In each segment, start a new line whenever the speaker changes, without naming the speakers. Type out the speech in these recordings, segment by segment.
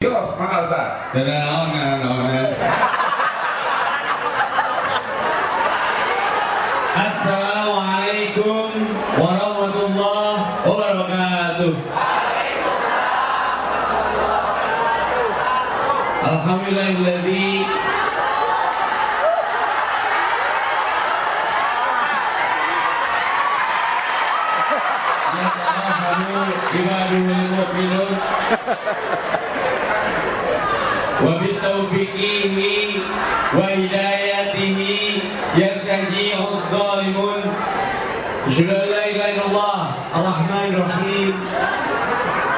Yo, semangat Ustaz.
Kenaon, kenaon. Assalamualaikum warahmatullahi wabarakatuh. Alhamdulillahilladzi ibadul mu'minun وبتوفيقه وهدايته يرتجع الظالمون أشهد أن لا إله إلا الله الرحمن الرحيم.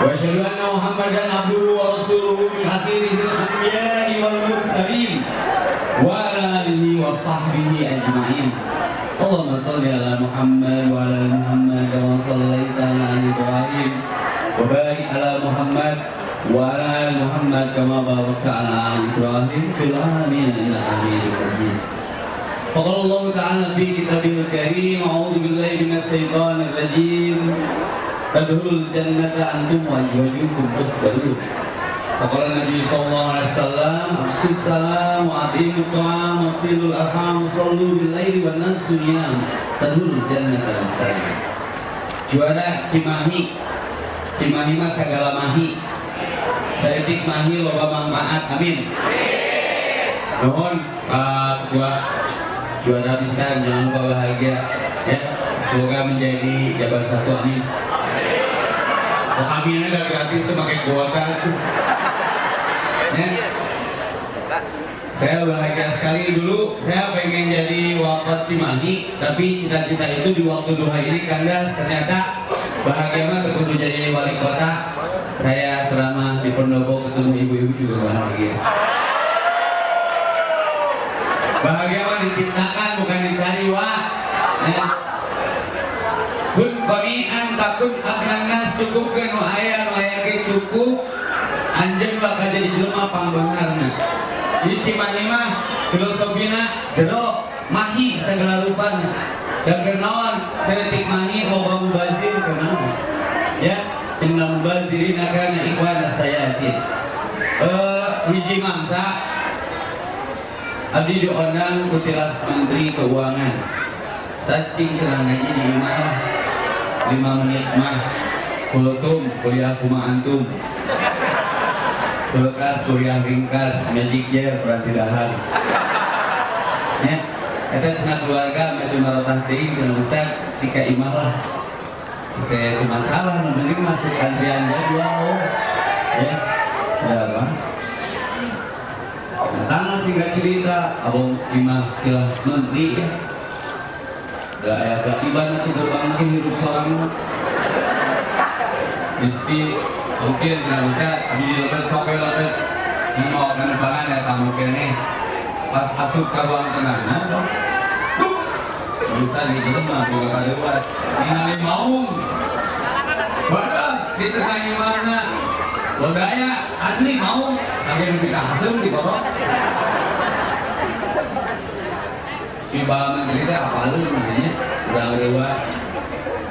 وأشهد أن محمدا عبده ورسوله من أخير الأنبياء والمرسلين. وعلى آله وصحبه أجمعين. اللهم صل على محمد وعلى آل محمد كما صليت على آل إبراهيم وبارك على محمد وعلى آل محمد كما باركت على آل إبراهيم في العالمين إنك حميد مجيد فقال الله تعالى في كتابه الكريم أعوذ بالله من الشيطان الرجيم فادخلوا الجنة أنتم وأزواجكم تحبرون Kepala Nabi Sallallahu Alaihi Wasallam Afsus salam wa adimu arham Sallu bilaili wa nasuniyam Tadul jannat al Juara Cimahi Cimahi mas segala mahi Saidik mahi loba manfaat Amin Mohon Pak Ketua Juara bisa jangan lupa bahagia ya Semoga menjadi jabar satu amin Aminnya gak gratis tuh pakai kuota tuh ya. Saya bahagia sekali dulu saya pengen jadi wakil Cimahi tapi cita-cita itu di waktu duha ini kandas ternyata bahagia mah terkudu jadi wali kota. Saya ceramah di Pendopo ketemu ibu-ibu juga bahagia. Bahagia mah diciptakan bukan dicari wah ya. kun konian takun agnanas cukup ke nu aya nu aya ge cukup anjeun bakal jadi jelema pangbeungarna di Cimahi mah filosofina jero mahi segala rupanya dan kenaon sedetik mahi loba mubazir kenaon ya inna mubazirina kana ikhwana sayatin. Eh hiji mangsa abdi diundang ku tilas menteri keuangan. Sacing ngaji di imah lima menit mah. Kultum kuliah kuma antum kulkas kuliah ringkas magic year perantidahan ya kita senang keluarga itu marotah ting senang ustaz jika imah lah. Jika itu masalah penting masuk antrian jadwal ya ada apa? Tanah singkat cerita abang imah tilas menteri ya. Udah ayat katiban itu gerbang hidup seorang Bisnis Abi di lepet sopel lepet Mau penerbangan ya tamu kene Pas asup ke ruang tengah Nah Tuh! Bisa di jelema Juga kada buat Ningali maung. Wadah Di tengah imahna Lodaya asli mau Sampai lebih kasem di Si Bang cerita apa lu namanya? Udah lewat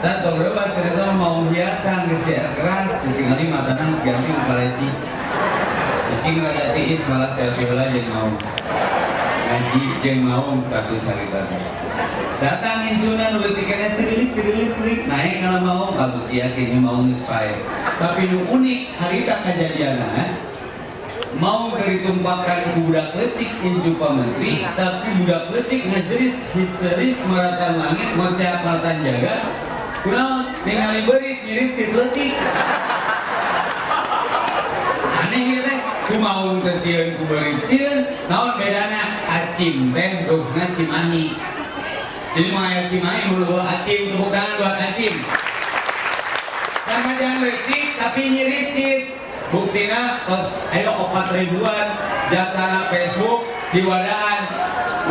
saya tahu berapa cerita mau hiasan ke si keras, cicing kali matanan seganti kaleci. Cicing rada tiis malah selfie lah yang mau ngaji yang mau status hari tadi. Datang incunan udah tiketnya terilik terilik terilik naik kalau mau kalau yakinnya mau inspire. Tapi nu unik hari tak kejadian mau keritumpakan budak letik incu menteri tapi budak letik ngajeris histeris maratan langit mau maratan jaga Kunaon ningali ngirit cit leutik. Aneh teh kumaung teh sieun ku beurit sieun. Naon bedana acim teh duhna cimahi. Jadi mau aya cimahi mulu acim tepuk tangan buat acim. Sama jangan leutik tapi nyirit cit. Buktina kos ayo opat ribuan jasana Facebook di wadaan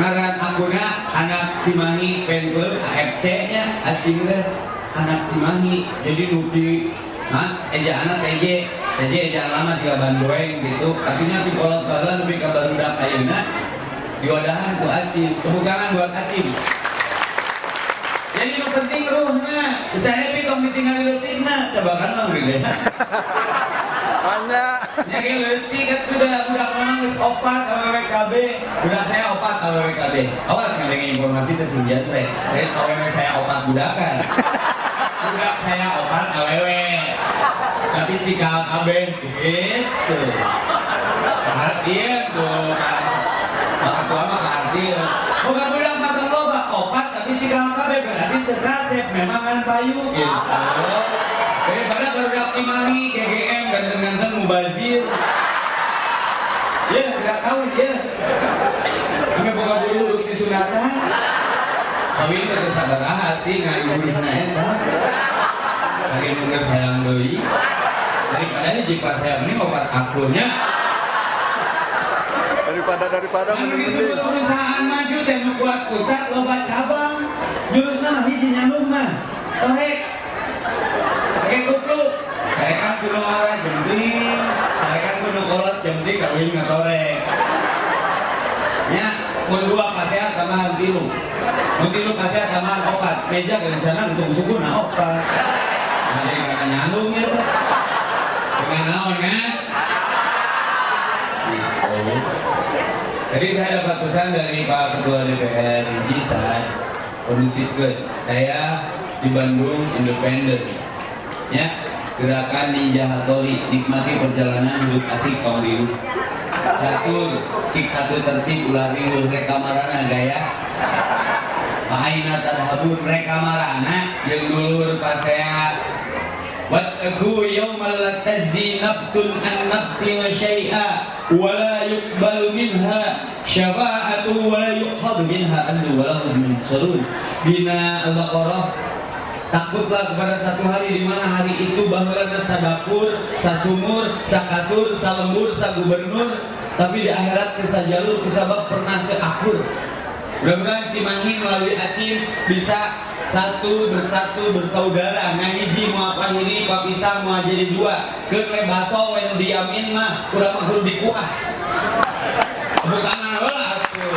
ngaran akuna anak Cimahi Penbel AFC nya acing teh anak Cimahi jadi nuki nah eja anak eja eja eja lama tiga bandoeng gitu artinya di kolot badan lebih ke barudak ayeuna di wadahan ku acim tepuk tangan buat acim jadi yang penting ruhnya bisa happy kalau ditinggal di detikna coba kan bang gitu
Banyak.
Jadi leutik kan udah udah memang geus opat KWKB. Udah saya opat KWKB. Awas ngadeng informasi teh singgian teh. Lain KWW saya opat budakan. Saya opat KWW. Tapi jika KB gitu. Perhatian tuh kan. Maka tua mah perhatian. Bukan budak makan loba opat tapi jika KB berarti terkasep memang kan payu gitu. Daripada baru Cimahi, GGM, ganteng-ganteng mubazir. Ya, tidak tahu ya. Kami buka dulu di sunatan. Kawin itu sabar ah sih nggak ibu ya? Lagi nunggu sayang doi. Daripada ini jika saya ini obat akunnya.
Daripada daripada
Yang
mending
disebut perusahaan maju dan membuat pusat loba cabang. Jurus nama hiji nyambung mah. Torek. Pakai kupluk. Saya kan kuno arah jembing. Saya kan kuno kolot jembing kawin ngatorek. Ya, pun dua pasea tambahan tilu. Mun tilu pasea tambahan opat. Meja dari sana untuk suku nah opat. Jadi karena nyandung ya. Kan? Jadi saya dapat pesan dari Pak Ketua DPR bisa kondusifkan. Saya di Bandung independen. Ya, gerakan Ninja Hattori nikmati perjalanan hidup asik kaum liu. Satu, cik satu tertib ulah riuh rekamarana gaya. Aina tadhabun rekamarana yang dulu pas saya واتقوا يوما لا تجزي نفس عن نفس شيئا ولا يقبل منها شفاعة ولا يؤخذ منها عدل ولا هم ينصرون Bina Al-Baqarah Takutlah kepada satu hari di mana hari itu bahwa sadapur, sasumur, sakasur, salembur, sagubernur tapi di akhirat kesajalur kesabab pernah ke akur Mudah-mudahan Cimahi melalui Acim bisa satu bersatu bersaudara. Ngahiji mau apa ini pisang mau jadi dua. Ke baso yang diamin mah kurang mah kudu dikuah tepuk tangan atuh.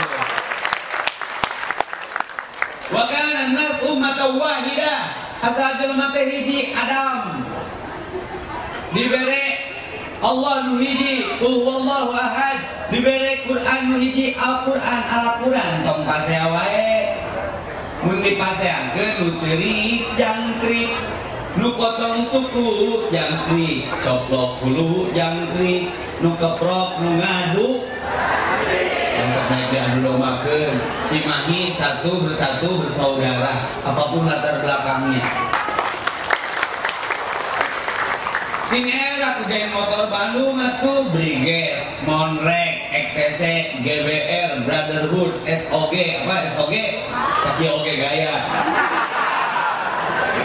Wa kana nas wahida asal jelema teh hiji Adam. Dibere Allah nu hiji qul ahad dibere Quran hiji Al-Quran Al-Quran. Tong pasea wae mun dipaseangkeun nu jangkrik. Nu potong suku jangkrik. Coplok hulu jangkrik. Nu keprok nu ngadu yang terbaik diadu lombakeun Cimahi satu bersatu bersaudara. Apa pun latar belakangnya. Sing era kerjain motor Bandung atuh Briges, Monrek, EKTC, GBR, Brotherhood, SOG, apa SOG? Saki oge gaya.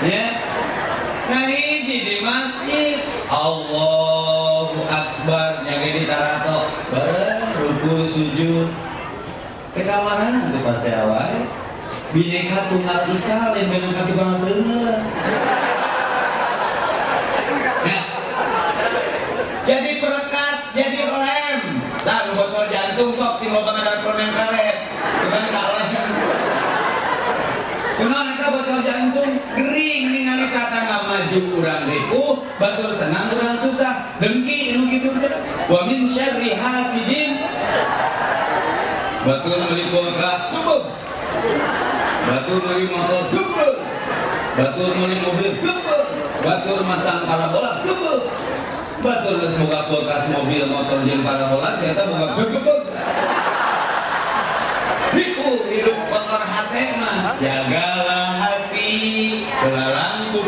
Ya. Nah ini di masjid Allahu Akbar jaga di tarato bareng ruku sujud ke kamaran itu pas wae bineka tunggal ika lain bineka tunggal tengah Ya. Jadi perekat, jadi lem. Nah, nu bocor jantung sok sing loba ngadar permen karet. Sugan kalah. Kunaon eta bocor jantung gering ningali tatangga maju urang ripuh, batur senang urang susah. Dengki nu kitu teh. Wa min syarri hasidin. Batur meuli kulkas gebeg. Batur meuli motor gebeg. Batur meuli mobil gebeg. Batur masang parabola gebeg. Batur geus boga kulkas mobil motor jeung parabola saya boga gebeg. Hiku hidup kotor hati mah Belalang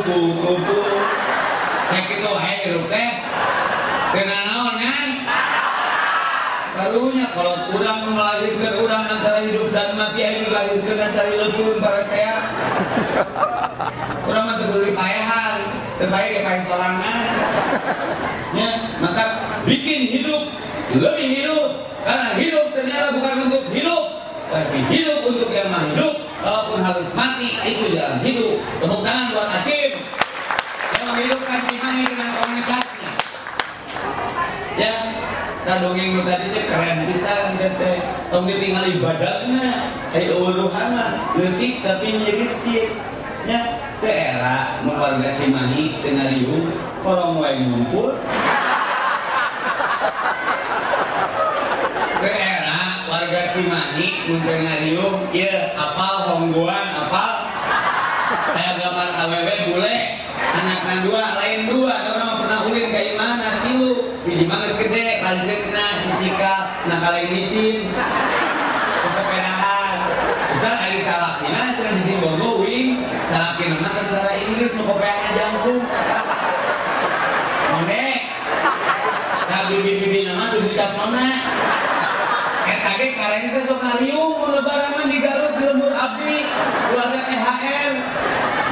kupu-kupu gitu hai hidup teh Kena naon kan Karunya kalau kurang melahirkan orang antara hidup dan mati Ayo dilahirkan dan cari lepun para saya. Kurang mah terlalu payahan Terbaik ya payah sorangan. Ya, maka bikin hidup lebih hidup karena hidup ternyata bukan untuk hidup tapi hidup untuk yang hidup Kalaupun harus mati, itu jalan hidup. Tepuk tangan buat Acim yang menghidupkan Cimahi dengan komunikasinya. Ya, kandungin lu tadi tuh keren bisa ya, teh tong ditinggal ibadahnya kayak uluhan mah letik tapi nyirit cie nya teh era keluarga Cimahi dengan riuh mau yang ngumpul era warga Cimahi mun ya. ngariung iya, apa? Kayak gambar aww bule. Anak dua lain dua. Orang pernah ulin kayak mana tilu di mana gede lanjutnya cicika nah kalian misin sesepedahan Ustaz ada salah. Ini cerita di sini wing salah kena. Tentara Inggris mau kopiannya jantung Mone nah bibi-bibi nama susu cap nona Eta ge karen teh sok ngariung mun lebaran di Abdi keluarga THR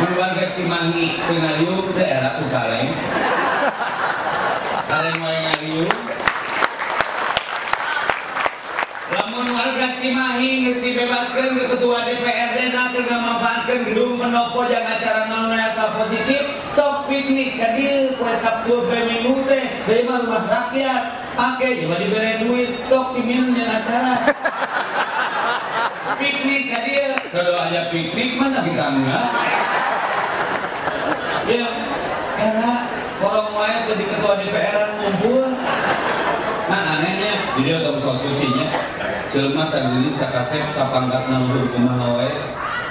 mun warga Cimahi teu ngariung teh era ku kaleng kaleng wae ngariung lamun warga Cimahi geus dibebaskeun ke ketua DPRD na teu ngamanfaatkeun gedung pendopo jaga acara naon asa positif sok piknik ka dieu poe Sabtu bae Minggu teh dari rumah rakyat. Pakai coba diberi duit sok cimin acara. Piknik ka dieu kalau aja piknik masa kita enggak? Ya era orang wae tuh di ketua DPR ngumpul. Nah anehnya di dia tahu soal sucinya Selama sadili sakasep sapangkat nama kumaha wae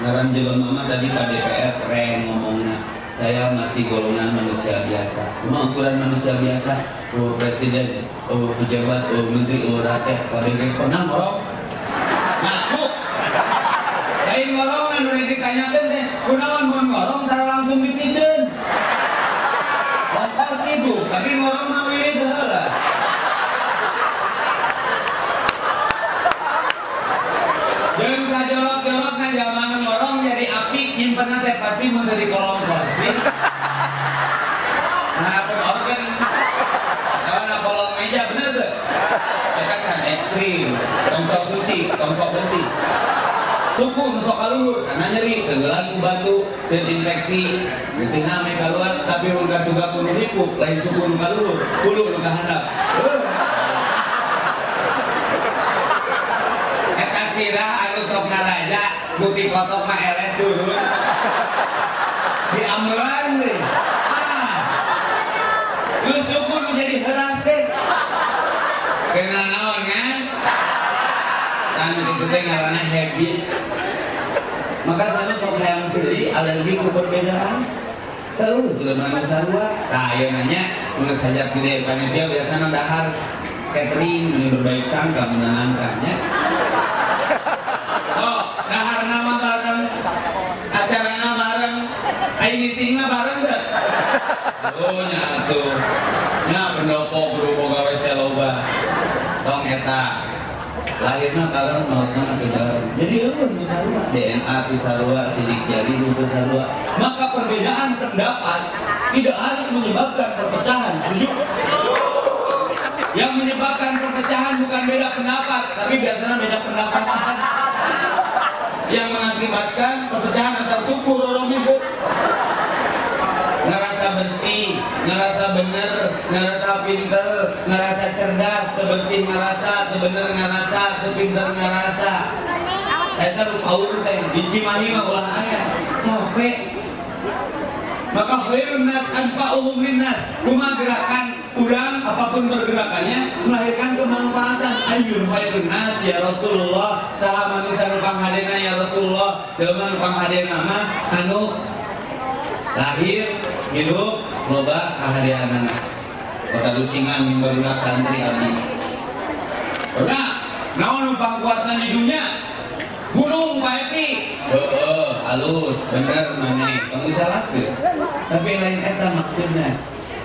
ngaran jelema mama tadi ka DPR keren ngomongnya. Saya masih golongan manusia biasa. Cuma ukuran manusia biasa, oh presiden, oh pejabat, oh menteri, oh rakyat, KBG pernah ngorong? Ngaku. Lain ngorong kan udah ditanyakan teh, kunaon mau ngorong tara langsung dipijen. Ongkos ibu, tapi ngorong mah wirid heula. Jeung sajolok-jolok na zaman ngorong jadi api nyimpen teh pasti mun dari kolom kursi. Nah, pun organ karena kolom meja bener tuh. Eta kan ekstrim, tong sok suci, tong sok bersih. Suku sok kaluhur, karena nyeri, tenggelam ku batu, sen infeksi, gitu name keluar, tapi mun juga kudu hipuk, lain suku nu kaluhur, kudu nu kahandap. Uh. Eta sirah anu sok ngaraja, ku dikotok mah eleh turun. Di amuran deh. Ah. Lu suku nu jadi heras teh. Kenal? Kan itu teh ngaranna habit. Maka sana sok hayang sendiri alergi ke perbedaan. Lalu mana sarua. Nah, ayo nanya, mun saja gede panitia biasanya dahar catering ini berbaik sangka menenangkannya. So, dahar nama bareng, acara nama bareng, ngisi mah bareng tuh. Oh nyatu, nya pendopo guru boga wes loba, tong eta. Lahirnya kalian ke bareng. Jadi eueun nu sarua, DNA ti sarua, sidik jari nu sarua. Maka perbedaan pendapat tidak harus menyebabkan perpecahan, setuju? Yang menyebabkan perpecahan bukan beda pendapat, tapi biasanya beda pendapatan. Yang mengakibatkan perpecahan antar suku dorong ibu. Bersih, ngerasa bener, ngerasa pinter, ngerasa cerdas, sebersih ngerasa, sebener ngerasa, sepinter ngerasa. Eta urut teh, di Cimahi mah ulah aya, capek. Maka khairun nas anfa'uhum linnas. Kuma gerakan udang apa pun pergerakannya melahirkan kemanfaatan. Ayyun khairun nas ya Rasulullah. Saha manusia nu hadena ya Rasulullah. Jelema nu hadena mah anu lahir hidup loba kahadianana. Kota lucingan mimbar santri abdi. Udah, naon nu pangkuatna di dunia? Gunung Pak Epi. Heeh, halus, bener maneh. Kamu salah ke? Tapi lain eta maksudnya.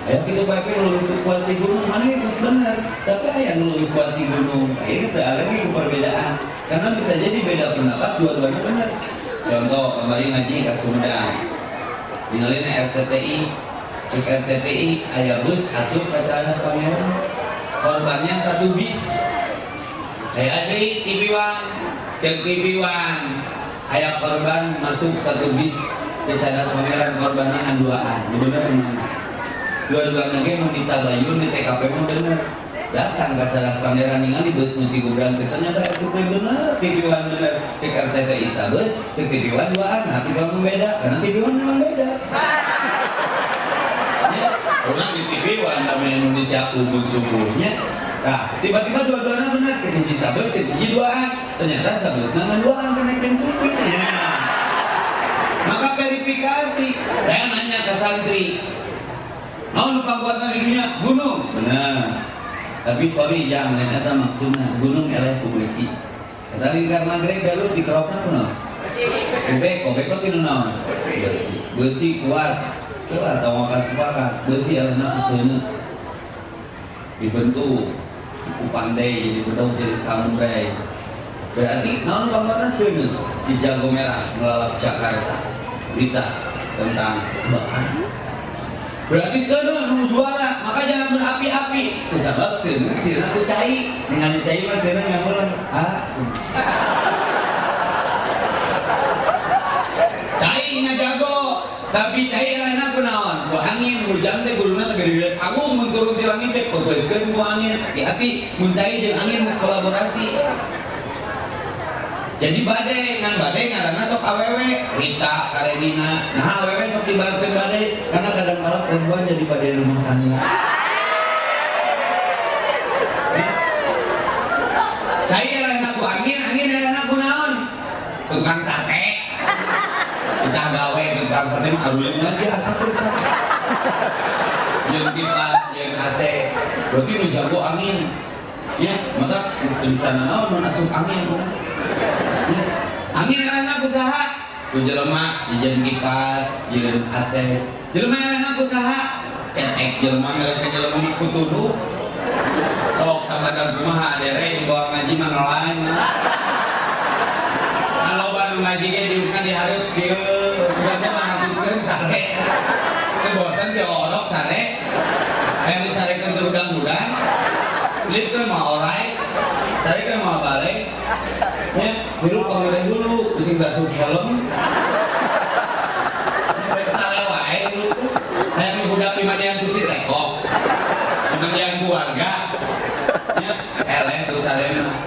Ayo kita Pak Epi lu lebih kuat di gunung, mana itu bener. Tapi aya nu lebih kuat di gunung. Ini ada lagi perbedaan. Karena bisa jadi beda pendapat, dua-duanya benar. Contoh kemarin ngaji ke Sumedang. Tinggalin RCTI, cek RCTI, ayah bus asup ke Cadas Pangeran. Korbannya satu bis. Saya ada TV One, cek TV One. Ayah korban masuk satu bis ke Cadas Pangeran korbannya kan duaan. Bener mana? Dua-duanya ge mau ditabayun di TKP mah bener. Datang ke Cadas Pangeran ningali bus nu ti gubrang teh ternyata teh bener TV One bener. Cek RCTI sabus, cek TV One duaan. Nah TV beda, karena TV One memang beda. Orang di TV namanya Indonesia kubur subuhnya Nah, tiba-tiba dua-duanya benar, cek sabes, cek duaan. Ternyata sabes nama duaan kenaikan supirnya. Maka verifikasi, saya nanya ke santri, mau lupa buatan di dunia gunung, benar. Tapi sorry jangan ternyata maksudnya gunung eleh kubesi. Kata lingkar maghrib galuh di keropna kuno. Beko, beko tinu naon? Besi. Besi kuat. Kuat atau makan sepakat. Besi elena usaha dibentuk ku pandai jadi bedong jadi samurai. Berarti naon pamatan seuneu si jago merah melalap Jakarta berita tentang bahan berarti seuneu nu juara maka jangan berapi-api. Ku sabab seuneu sirna ku cai dengan dicai mah seuneu nganggulan ah cai na jago. Tapi cai enak angin hujan teh guluna segede aku menturun di langit teh pegoskeun ku angin hati-hati mun cai jeung angin kolaborasi. Jadi badai ngan badai ngaranna sok awewe Rita Karenina. Nah awewe sok dibalaskeun badai karena kadang kala perempuan jadi badai rumah tangga. Cai enak ku angin angin enak ku naon? Tukang sate. Kita gawe tukang sate mah arulin masih asap terus yang kipas yang AC. Berarti lu jago angin. Ya maka di sana naon mana asup angin. Ya. angin enak usaha. Ku jelema jeung kipas jeung AC. Jelema enak usaha. Cetek jelema mereka jelema mah kutudu. Sok sabada kumaha dere di bawah ngaji mah ngelain kalau baru ngaji ge diukan dihareup dieu sudah mah ngatukeun sare teu bosan teu orok sare aya nu sarekeun teu udang-udang slipkeun mah orai sarekeun mah balik. Pamilih dulu. Bising basuh helm. Rek sare wae hirup tuh aya nu budak di mandian cuci tekok di mandian keluarga. Nya eleh tuh sare mah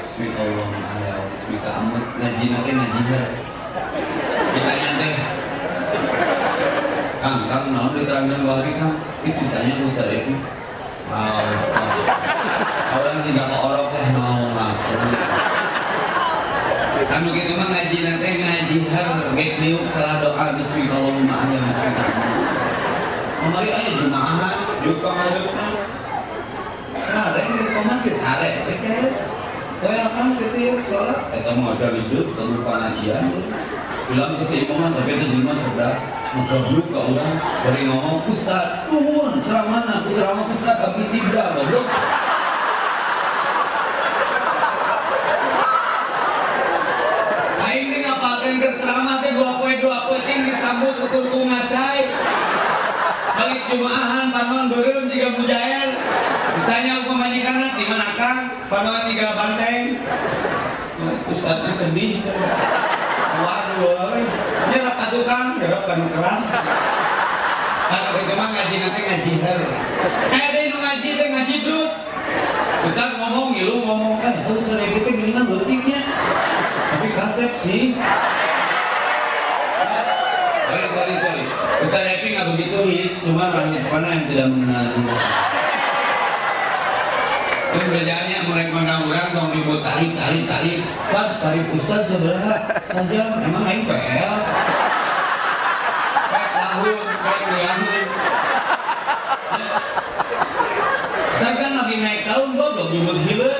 Bismillahirrahmanirrahim. Bismillah amat ngaji nanti ngaji ditanya teh Kang, Kang, naon diterangkan bari Kang? Itu tanya ku sarepi. Wow, orang juga ke orok teh naon lah. Kan begitu mah ngaji nanti ngaji har get niuk salah doa bismillahirrahmanirrahim bismillah. Kemari aya jumaahan, yuk kamadepna. Sare geus komat geus sare, beke. Saya akan ketik sholat, kita mau ada hidup, tunggu pengajian, bilang ke tapi itu jelma cerdas ngegoblok ke orang dari ngomong Ustaz, nuhun ceramah aku ceramah Ustaz tapi tidak goblok Aing teh ngapakeun ke ceramah teh dua poe dua poe ting disambut utul ku ngacai balik jumaahan panon beureum jiga mujair ditanya ku majikanna di mana Kang panon tiga banteng Ustaz teh sedih Waduh, ini rapat tukang, gerok kan kerang. Kalau itu mah ngaji nanti ngaji her. Kayak ada yang ngaji teh ngaji dulu. Ustaz ngomong, ngilu ngomong kan, itu sering itu gini kan betingnya. Tapi kasep sih. Sorry, sorry. Ustaz Epi nggak begitu hits, cuma orang mana yang tidak mengenal. Terus kerjaannya mulai kondang orang dong ribut tarif tarif tarif. Ustaz tarif Ustaz seberapa saja? Emang aing PL? Kayak tahun, kayak miliaran. Saya kan lagi naik tahun bodoh nyebut hilir.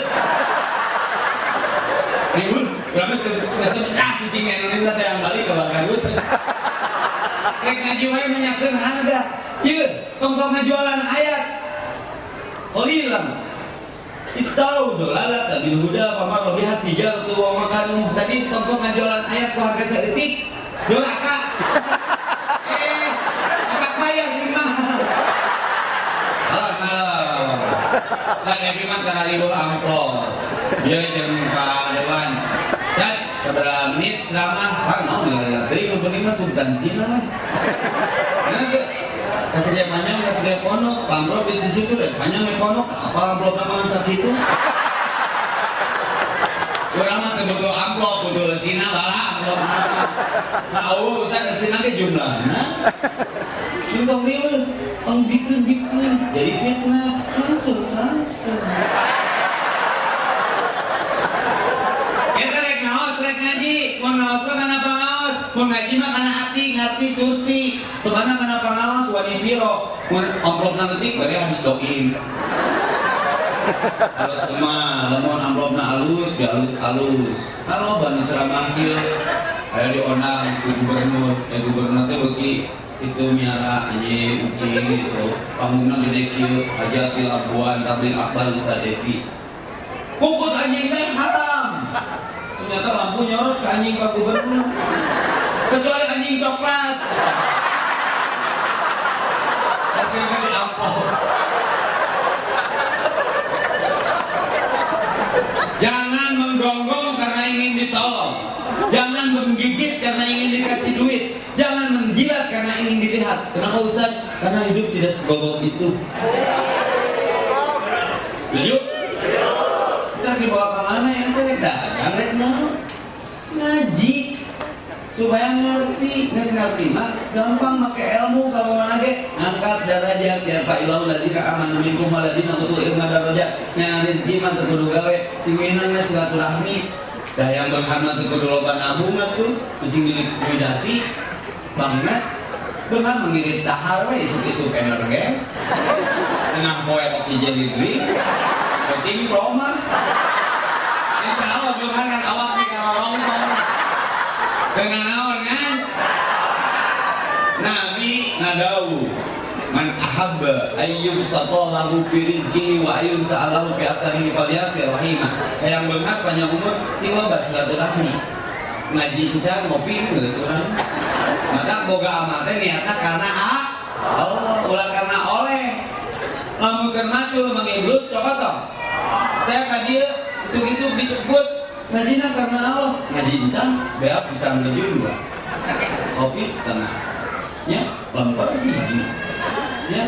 Ribut, berapa setengah cicing Indonesia saya yang balik ke bagus. Kayak ngaji wae menyakeun harga. Ieu, tong sok ngajualan ayat. Oh hilang. Istau dolala bil huda pamar lebih hati jauh tuh wa makanu. Tadi tongsok ngajualan ayat ku harga sedetik. Dolaka eh akak bayar sih mah alah alah saya bilang karena libur amplop. Dia jeung Dewan Seberapa menit ceramah Pak mau nggak yang penting mah lah kasih dia panjang kasih dia ponok. Amplop di situ deh. Panjang di ponok. Apa amplop nama sakit itu? Kurang mah kebutuh amplop butuh sina bala amplop. Tahu saya kasih nanti jumlahnya. Sumpah milih, ang bikin bikin. Jadi fitnah, kan langsung transfer Kita rek ngaos, rek ngaji, mau ngaos mah kenapa ngaos? Mau ngaji mah karena hati, ngerti, surti. Ke mana kenapa ngaos? Wani piro, mau amplop nanti, bari habis doin. Halus semua, lemon amplop na halus, ya halus halus. Kalau bani ceramah kieu, aya di onang gubernur, ya gubernur teh beuki itu miara anjing ucing gitu panggungan gede kieu aja di Labuan tablik akbar sadepi pukul anjing teh haram ternyata lampu nyorot ke anjing pak gubernur kecuali anjing coklat akhirnya diampau Jangan menggonggong karena ingin ditolong. Jangan menggigit karena ingin dikasih duit. Jangan menjilat karena ingin dilihat. Kenapa Ustaz? Karena hidup tidak segogok itu. Setuju? Kita dibawa ke mana ya? Kita dagang, rek Ngaji supaya ngerti nggak ngerti mah gampang pakai ilmu kalau mana ge angkat derajat ya pak ilau ladina aman minkum waladina utul ilma darajat yang rezeki mah teu kudu gawe sing minangna silaturahmi. Dah yang berhana teu kudu loba nabung tuh mesti milik kuidasi banget dengan mengirit tahar we isuk-isuk energi. Tengah poe kopi jadi duit penting proma Insya Allah Tuhan kan awak karolongtong dengan naon kan? Nabi ngadau man ahabba ayyub satalahu fi rizqihi wa ayyun sa'alahu fi atharihi falyati rahimah. Yang benar panjang umur sing loba silaturahmi. Ngaji encan ngopi geus urang maka boga amat niatna karena ah Allah ulah karena oleh. Lamun keur macul mangiblut coba tong saya ka dieu isuk-isuk dijemput Ngajinya karena Allah. Ngaji encan bea bisa menuju dua. Kopi setengah. Ya lempar hiji ya.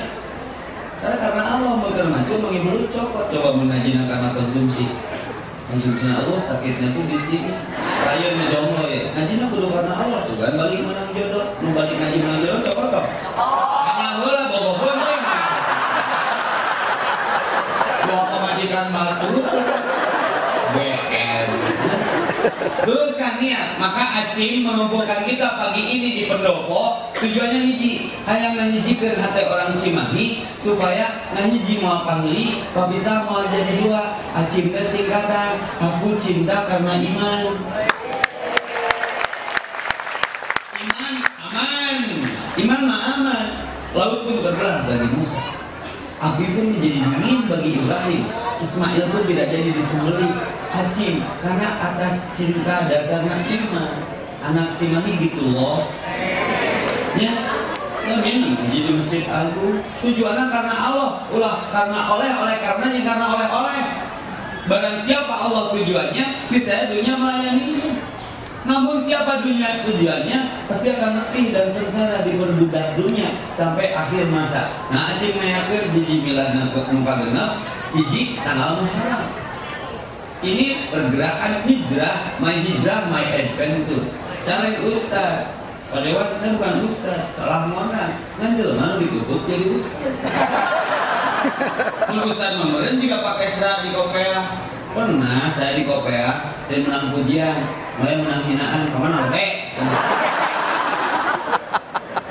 Karena karena Allah mau macam mengimbau copot coba mengajinya karena konsumsi. Konsumsinya Allah sakitnya tuh di sini. Kaya jomblo ya. Ngajinya kudu karena Allah suka balik menang jodoh? Balik ngaji menang jodoh coba kok hanya heula bobogoh bawa pemajikan batu. BR Luruskan niat, maka acing mengumpulkan kita pagi ini di pendopo tujuannya hiji, hayang ngahijikan hati orang Cimahi supaya ngahiji mau kok bisa mau jadi dua, acing teh singkatan, aku cinta karena iman. Iman aman, iman mah aman. Laut pun berbelah bagi Musa. Api pun menjadi dingin bagi Ibrahim. Ismail pun tidak jadi disembelih Hacim karena atas cinta dasarnya iman anak Cimahi gitu loh. Ya memang jadi masjid agung tujuannya karena Allah. Ulah karena oleh oleh karena yang karena oleh oleh barang siapa Allah tujuannya bisa dunia melayani namun siapa dunia tujuannya pasti akan letih dan sengsara di berbudak dunia sampai akhir masa nah acing ngayakeun hiji milad muka genep hiji tanggal muharram ini pergerakan hijrah, my hijrah, my adventure. Saya ustaz. Waktu saya bukan ustaz, salah mana? Kan jelema ditutup jadi ustaz. Kalau ustaz kemarin juga pakai serah di kopea. Pernah saya di kopea dan menang pujian, mulai menang hinaan. Ke mana oke?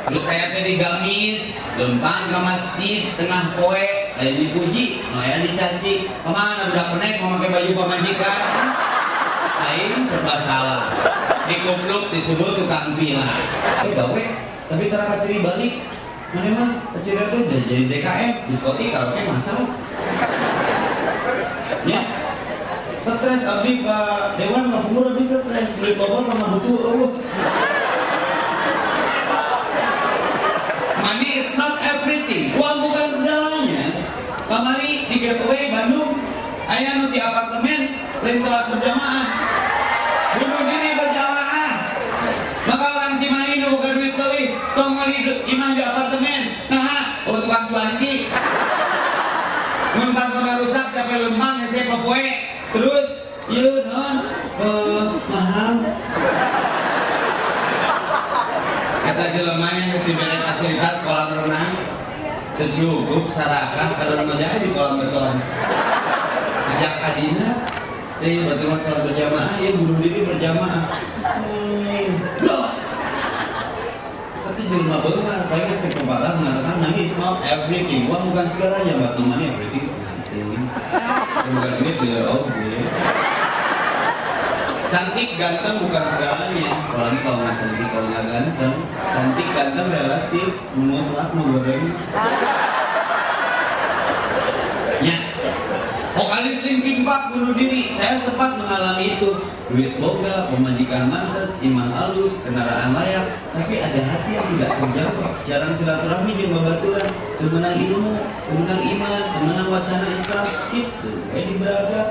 Terus saya tadi gamis, lempang ke masjid, tengah poe, Ayo dipuji, Maya dicaci. Ke mana udah penek mau pakai baju pemajikan? Lain serba salah. Dikupluk disebut tukang pila. Eh gawe, tapi terangkat ciri balik. Mana mah kecil itu jadi DKM, diskotik karaoke masas. Ya, stres abdi pak Dewan nggak pura bisa stres beli bobor sama butuh oh. Money is not everything. Uang bukan segalanya. Kamari di Gateway Bandung, ayah nu di apartemen, lain sholat berjamaah. Bunuh diri berjamaah. Maka orang Cimahi nu bukan duit leuwih, tong imam di apartemen. Nah, oh tukang cuanki. Mun kantornya rusak sampai lempang ya saya. Terus, iya non, uh, mahal. Kata jelema yang mesti beli fasilitas kolam renang, cukup sarakan kalau menjadi di kolam beton. Ajak adina. Eh betul salat berjamaah. Ya bunuh diri berjamaah. Hmm. tapi jelma benar paling cek pembalas mengatakan money is not everything. Uang bukan segalanya batu money everything bukan ini tidak oke cantik ganteng bukan segalanya. Apalagi kalau nggak cantik kalau nggak ganteng. Cantik ganteng relatif mutlak menggoreng ya Park bunuh diri, saya sempat mengalami itu. Duit boga, pemajikan mantas, imam halus, kendaraan layak, tapi ada hati yang tidak terjawab. Jarang silaturahmi jeung babaturan, temenang ilmu, temenang iman, temenang wacana Islam, itu kayak di Braga.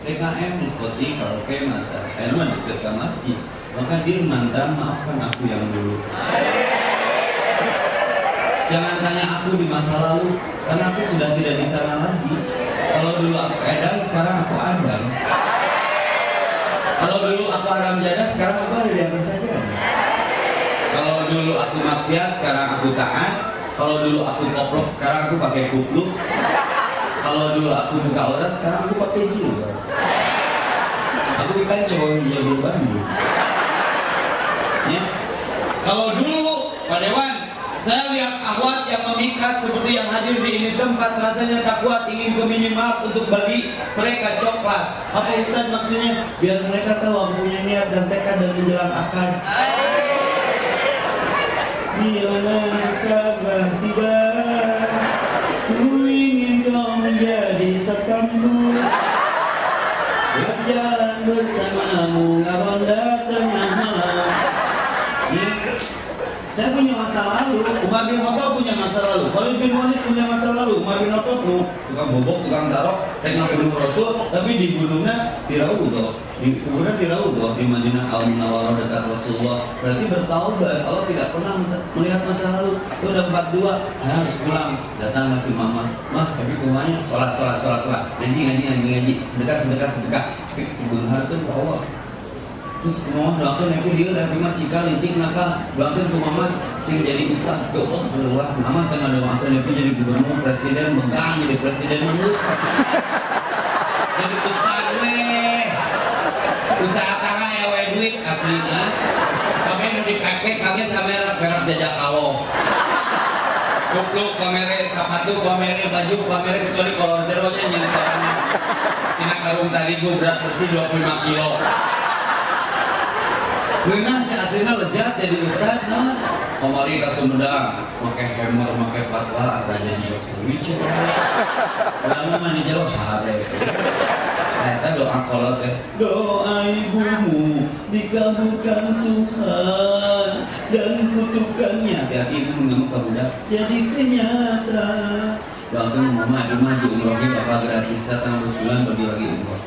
PKM, diskotik, karaoke, mah deket ke masjid. Maka dia mantan, maafkan aku yang dulu. Jangan tanya aku di masa lalu, karena aku sudah tidak di sana lagi. Kalau dulu aku Edam, sekarang aku Adam. Kalau dulu aku Adam Jada, sekarang aku ada di atas saja. Kalau dulu aku maksiat, sekarang aku taat. Kalau dulu aku koplok, sekarang aku pakai kupluk. Kalau dulu aku buka orang, sekarang aku pakai jilbab. Aku kan cowok yang Bandung. Ya. Kalau dulu, Pak Dewan, saya lihat ahwat yang memikat seperti yang hadir di ini tempat rasanya tak kuat ingin ke minimal untuk bagi mereka coklat. Apa Ustaz maksudnya? Biar mereka tahu aku punya niat dan tekad dan menjelang akad. Bila nasabah tiba, ku ingin kau menjadi sertamu. Berjalan bersamamu, ngaronda tengah malam. Ya. Saya punya masa lalu, Umar bin Khattab punya masa bin Walid punya masa lalu, Khattab tuh tukang bobok, tukang tarok, dengan bunuh Rasul, tapi dibunuhnya di Raudhah, di kuburan di Raudhah di Madinah Al Munawwarah dekat Rasulullah. Berarti bertaubat, Allah tidak pernah melihat masa lalu. Sudah empat dua, nah, harus pulang. Datang masih mama, mah tapi rumahnya sholat sholat sholat sholat, ngaji ngaji ngaji ngaji, sedekah sedekah sedekah, dibunuh itu Allah terus mau doakan aku dia dari mah cika licik doakan ke mama sing jadi ustad goblok meluas mama tengah doakan itu jadi gubernur presiden megang jadi presiden mengus jadi ustad weh. Usaha tara ya weh duit aslinya. Kami mau dipepek kami sama merek jajak kawo kupluk pamere sepatu pamere baju pamere kecuali kolor jeronya nyentarana tina karung tadi gue berat bersih 25 kilo Benar si aslinya lejat jadi ustad nah. Kemari ke Sumedang, pakai hammer, pakai patwa, asal jadi Jokowi coba. Lama mandi jauh sehari. Ternyata doa kolot ya. Doa ibumu dikabulkan Tuhan dan kutukannya. Tiap ibu mengamuk jadi kenyataan. Doakan mama di maju umrohnya bakal gratis tanggal bulan bagi lagi umroh.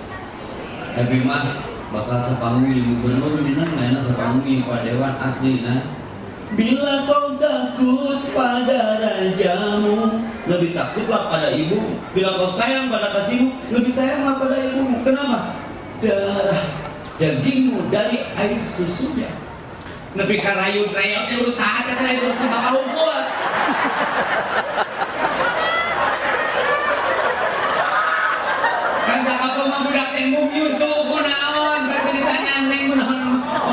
Tapi mah bakal sepanggung di gubernur minang mana sepanggung Pak Dewan asli nah Bila kau takut pada rajamu Lebih takutlah pada ibu. Bila kau sayang pada kasihmu Lebih sayanglah pada ibumu. Kenapa? Darah dagingmu dari air susunya. Lebih karayun rayotnya usaha kata ibu sama kau buat Kan sakapun mah budak tembung Yusuf kunaon Berarti ditanya neng kunaon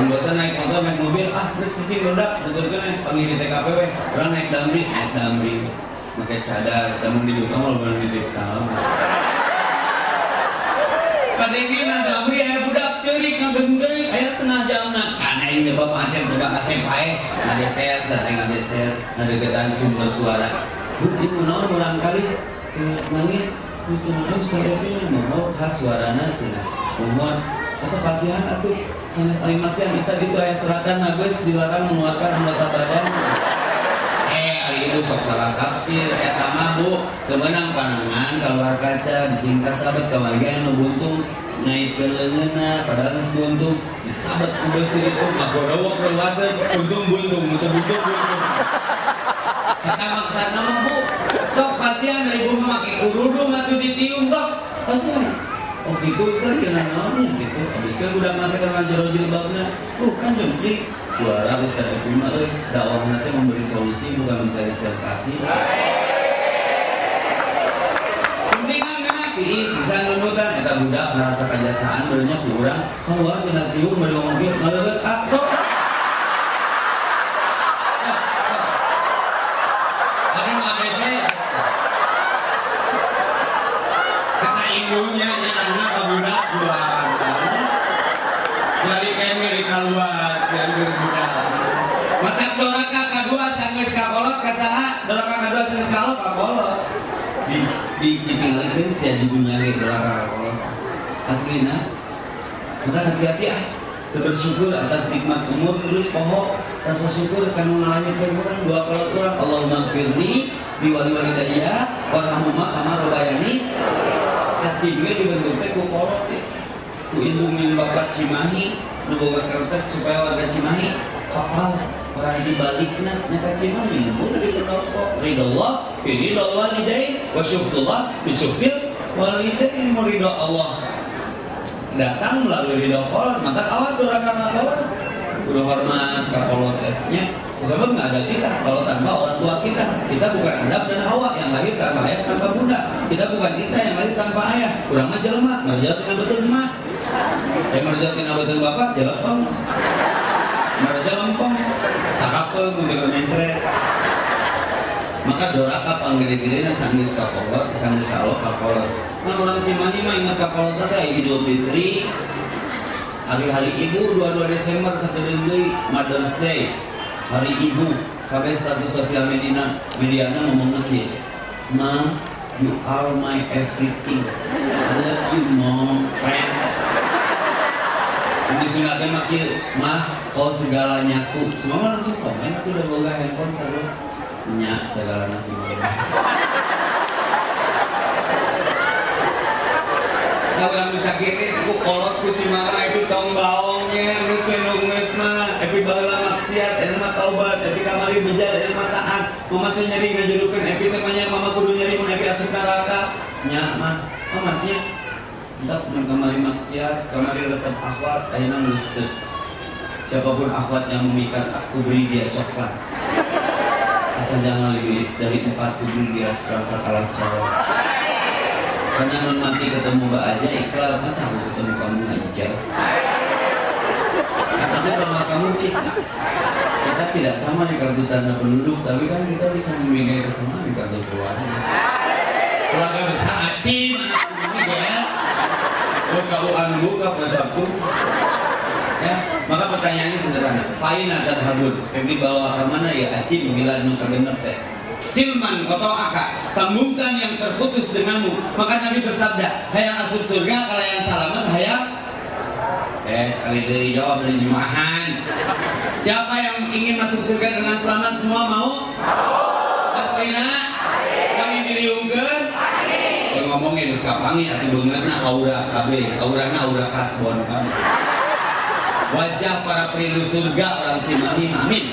Pembosan naik motor, naik mobil, ah terus cicing roda, betulkan panggil di TKP weh, orang naik damri, naik damri, pakai cadar, namun di duka malah bukan di salam. Kadang na damri ayah budak cerik ngageng-gering, ayah setengah jam na, karena ini bapak aceh budak asem pae, ngageser, sadeng ngageser, ngadegetan sumber suara. Bu, ibu naon orang kali. Nangis, lucu Ustaz Devin mau khas suarana cina, umur apa kasihan atuh animasi yang bisa ayah seratan nagus dilarang mengeluarkan anggota badan. Eh hari ibu sok salah tafsir. Eta mah bu. Kemenang panangan kalau kaca disingkat sahabat kebagian nu buntung naik ke lengan padahal nges buntung. Disabat udah itu mah godawak berwasa untung buntung untung buntung buntung kata maksana mah bu. Sok kasihan ibu mah pakai kerudung atau ditium sok. Kasihan Oh gitu Ustaz kena naonnya gitu. Habis kan udah mata karena jero jilbabnya. Oh kan suara Ustaz itu mah euy dakwah nanti memberi solusi bukan mencari sensasi. Pentingan kena tiis bisa nunutan eta budak ngerasa kajasaan berenya kurang. Keluar tina tiung bari ngomong kieu ngaleut ah sok. Ada nggak bece? Ibunya nyana kabudak jualan. Jadi kayak ngeri keluar dari budak. Maka doraka kedua sanggeus kakolot kasaha doraka kedua sanggeus kalot kakolot. Di di ditinggalikeun sia di dunia ge doraka kakolot. Aslina. Maka hati-hati ah bersyukur atas nikmat umur terus pohon rasa syukur karena mengalami kurang dua kalau kurang Allahumma firni biwali walidayya warhamuma kama robayani kacimnya dibentuk teh ku kolot teh. Ku indungin bapak Cimahi nu boga karutet supaya warga Cimahi kapal orang di balikna nyaka Cimahi. Nu di pendopo ridallah fi ridal walidain wa syukrullah bi syukril walidain mau Allah. Datang melalui ridho kolot maka awas duraka kolot udah hormat ke kolotnya sebab nggak ada kita. Kalau tanpa orang tua kita kita bukan Adam dan Hawa yang lahir tanpa ayah tanpa bunda. Kita bukan Isa yang lahir tanpa ayah. Kurang aja lemah merjat dengan betul lemah yang merjat dengan betul bapak jelepong merjat lempong sakapeng untuk mencret. Maka doraka panggede-gede sanggis kakolot sanggis kalot kakolot kan orang Cimahi mah ingat kakolot teh Idul Fitri. Hari-hari ibu 22 Desember satu deui Mother's Day hari ibu kabeh status sosial media mediana ngomong kieu Mom you are my everything. I love you mom friend. Di sunatnya mah kieu mah kau segalanya ku semua langsung komen aku udah boga handphone selalu nya segala nanti Kalau yang bisa kiri, aku kolot ku si mama itu tong baongnya, nus nus mah, tapi baheula mah taubat, tapi kamari mah taat, mama tuh nyeri ngajurukeun, epi temanya mama kudu nyeri mun epi asup neraka, nya mah, mama nya, entah mun kamari maksiat, kamari resep akhwat, ayeuna geus. Siapa pun akhwat yang memikat aku beri dia coklat. Asal jangan lebih dari empat kubur dia seperangkat alat sholat. Karena non mati ketemu Mbak aja ikhlas. Masa aku ketemu kamu aja. Karena kalau kamu kita, kita tidak sama di kartu tanda penduduk, tapi kan kita bisa memilih kesamaan di kartu keluarga. Keluarga besar Aci, ini ya? Kau anggu kau satu. Ya, maka pertanyaannya sederhana. Faina dan Habun, yang dibawa ke mana ya Aci menggila nu kagenep teh. Silman koto aka sambungkan yang terputus denganmu maka Nabi bersabda hayang asup surga kalau yang selamat hayang eh sekali dari jawab dari jumahan. Siapa yang ingin masuk surga dengan selamat? Semua mau? Aslina kami diriungkeun yang ngomongin kapangi atau beungeutna aura KB aurana aura kasbon kan wajah para perindu surga orang Cimahi amin.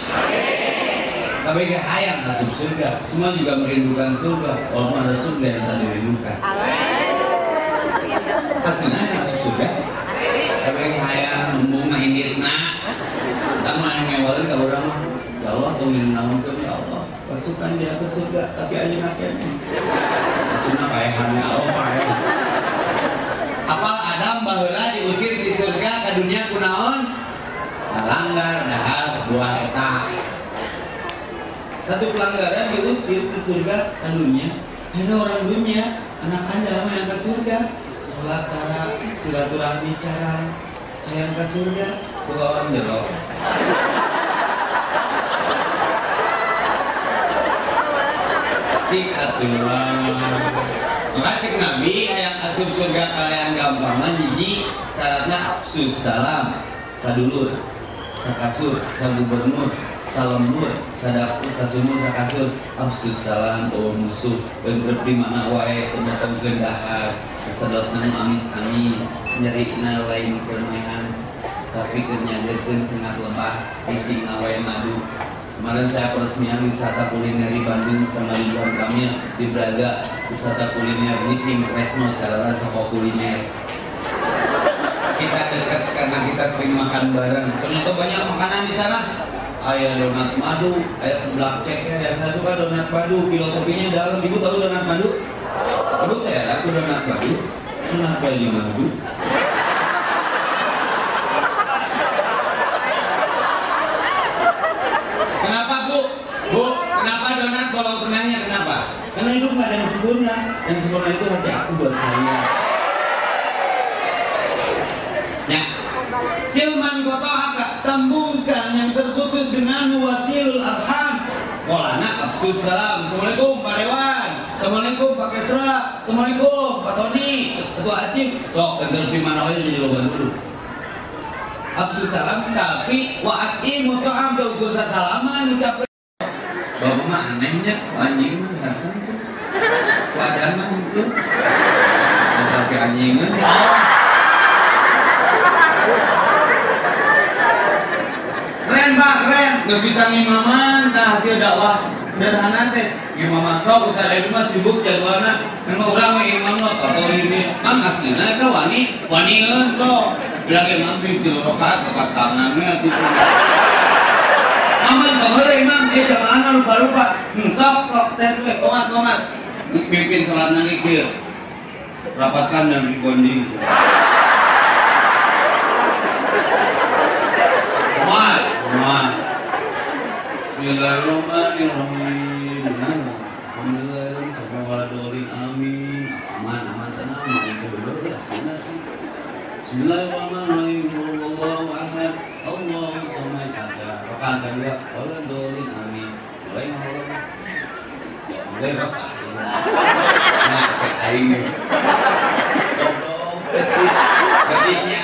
Tapi gak hayang masuk surga. Semua juga merindukan surga walaupun ada surga yang tak dirindukan. Aslinya masuk surga tapi gak hayang mumpung main dirna tak ngewalin kalau orang ya Allah tungguin namun ya Allah. Masukkan dia ke surga tapi aja naknya cuma payahannya Allah payah apal Adam bahwa diusir di surga ke dunia kunaon? Langgar dahar buah etak satu pelanggaran diusir ke surga ke dunia. Ada orang dunia anak anda yang ke surga. Sholat cara silaturahmi cara yang ke surga dua orang jerok cik aturan cik nabi. Yang asup surga kalian gampang jiji syaratnya absus salam. Sadulur
sakasur sa gubernur salam nur sadaku sasumur sakasur. Absus salam. Oh musuh. Bentrep di mana wae kemetong gendahar nang amis amis nyeri lain permainan tapi kenyadirkan sangat lemah. Isi ngawai madu Kemarin saya peresmian wisata kuliner di Bandung sama Ridwan Kamil di Braga. Wisata kuliner meeting Resno cara soko kuliner. Kita dekat karena kita sering makan bareng. Ternyata banyak makanan di sana. Ayah donat madu ayah sebelah ceker. Yang saya suka donat madu filosofinya dalam. Ibu tahu donat madu? Ibu ya? Aku donat madu kenapa di madu Kenapa bu? Bu, kenapa donat kolong tengahnya kenapa? Karena hidup nggak ada yang sempurna. Yang sempurna itu hati aku buat saya. Ya. Silman koto agak sambungkan yang terputus dengan wasilul arham. Walana absus salam. Assalamualaikum Pak Dewan. Assalamualaikum Pak Kesra. Assalamualaikum Pak Tony. Ketua Acim. Sok, terlebih mana aja jadi loban dulu. Absus salam tapi waati muto'am da ukur salaman ucap Bapak mah anehnya anjing mah Wadah mah itu. Sampai anjingan Keren bang, keren. Gak bisa ngimaman, nah hasil dakwah sederhana teh. Ngimaman. Sok, usah dari rumah sibuk jadwalna. Memang orang mah imam lo, atau ini Mang aslinya itu wani, wani itu Bilang imam di rokat, lepas tangannya gitu. Aman kamar imam, dia jamaah lupa-lupa. Hmm, sok, sok, tes, komat, komat Pimpin sholat nanti kir Rapatkan dan rebonding Komat, komat Bismillahirrahmanirrahim. Alhamdulillah Sampai waladolin amin. Aman, aman, tenang. Ya, Bismillahirrahmanirrahim. Allahu ahad Allahu samad. Rakaat kedua. Waladolin amin. Mulai mulai rasa Nah cek aing Ketik Ketiknya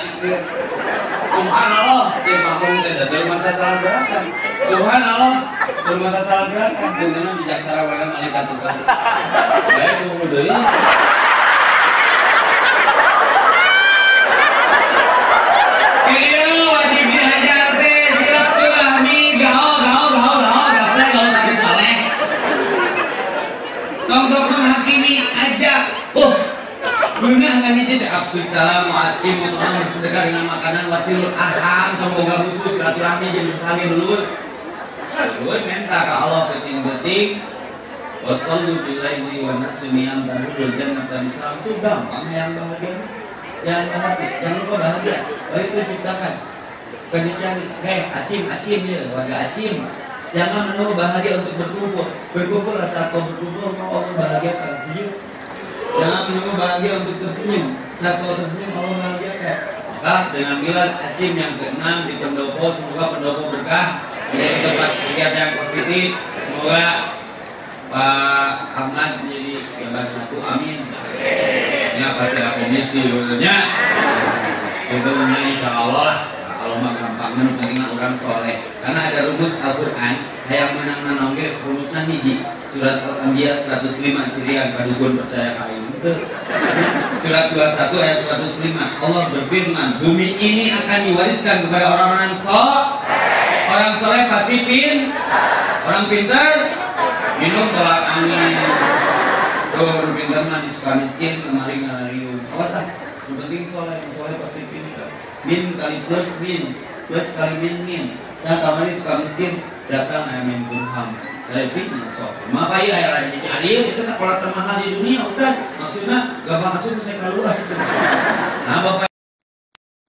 Subhanallah Dia makmum tidak dari masa salah gerakan Subhanallah Dari masa salah gerakan Dengan bijaksana mereka malaikat tukang Ya itu udah Iya, wajib dihajar teh, siap turahmi, gaul, gaul, gaul, gaul, gaul, gaul, tapi saleh. Tong sok menghakimi aja. Oh, Hiji teh absus salam mu'atim mutu'am bersedekah dengan makanan wasilul arham boga khusus silaturahmi jeung sami dulur. Dulur minta ka Allah penting-penting Wasallu billahi wa nasmiyam tahudul jannah dan Islam itu gampang yang bahagia. Yang bahagia jangan lupa bahagia. Oh itu ciptakan bukan dicari hei acim acim ya warga acim. Jangan menunggu bahagia untuk berkumpul. Berkumpul saat kau berkumpul kau Allah bahagia tersenyum jangan menunggu bahagia untuk tersenyum. Saat kau tersenyum Allah bahagia kan maka dengan bilang acim yang keenam di pendopo semoga pendopo berkah. Menjadi tempat kegiatan yang positif. Semoga Pak Ahmad menjadi jabat satu. Amin. Ini pasti ada komisi sebenarnya. Tentunya insya Allah. Kalau mah gampang pentingnya orang soleh. Karena ada rumus Al-Quran yang menang nanongke rumusnya hiji surat Al-Anbiya 105 cirian kadukun percaya kain itu surat 21 ayat 105 Allah berfirman bumi ini akan diwariskan kepada orang-orang soleh orang soleh pasti pin orang pintar minum tolak angin Tuh, pintar mah disuka miskin, kemari ngalarium. Awas yang penting soleh, soleh pasti pintar. Min kali plus min, plus kali min min. Saya kamari suka miskin, datang ayah min burham. Pintar sok. Maka iya ayah lain jadi itu sekolah termahal di dunia, Ustaz. Maksudnya, gak bakal saya keluar. Nah, bapak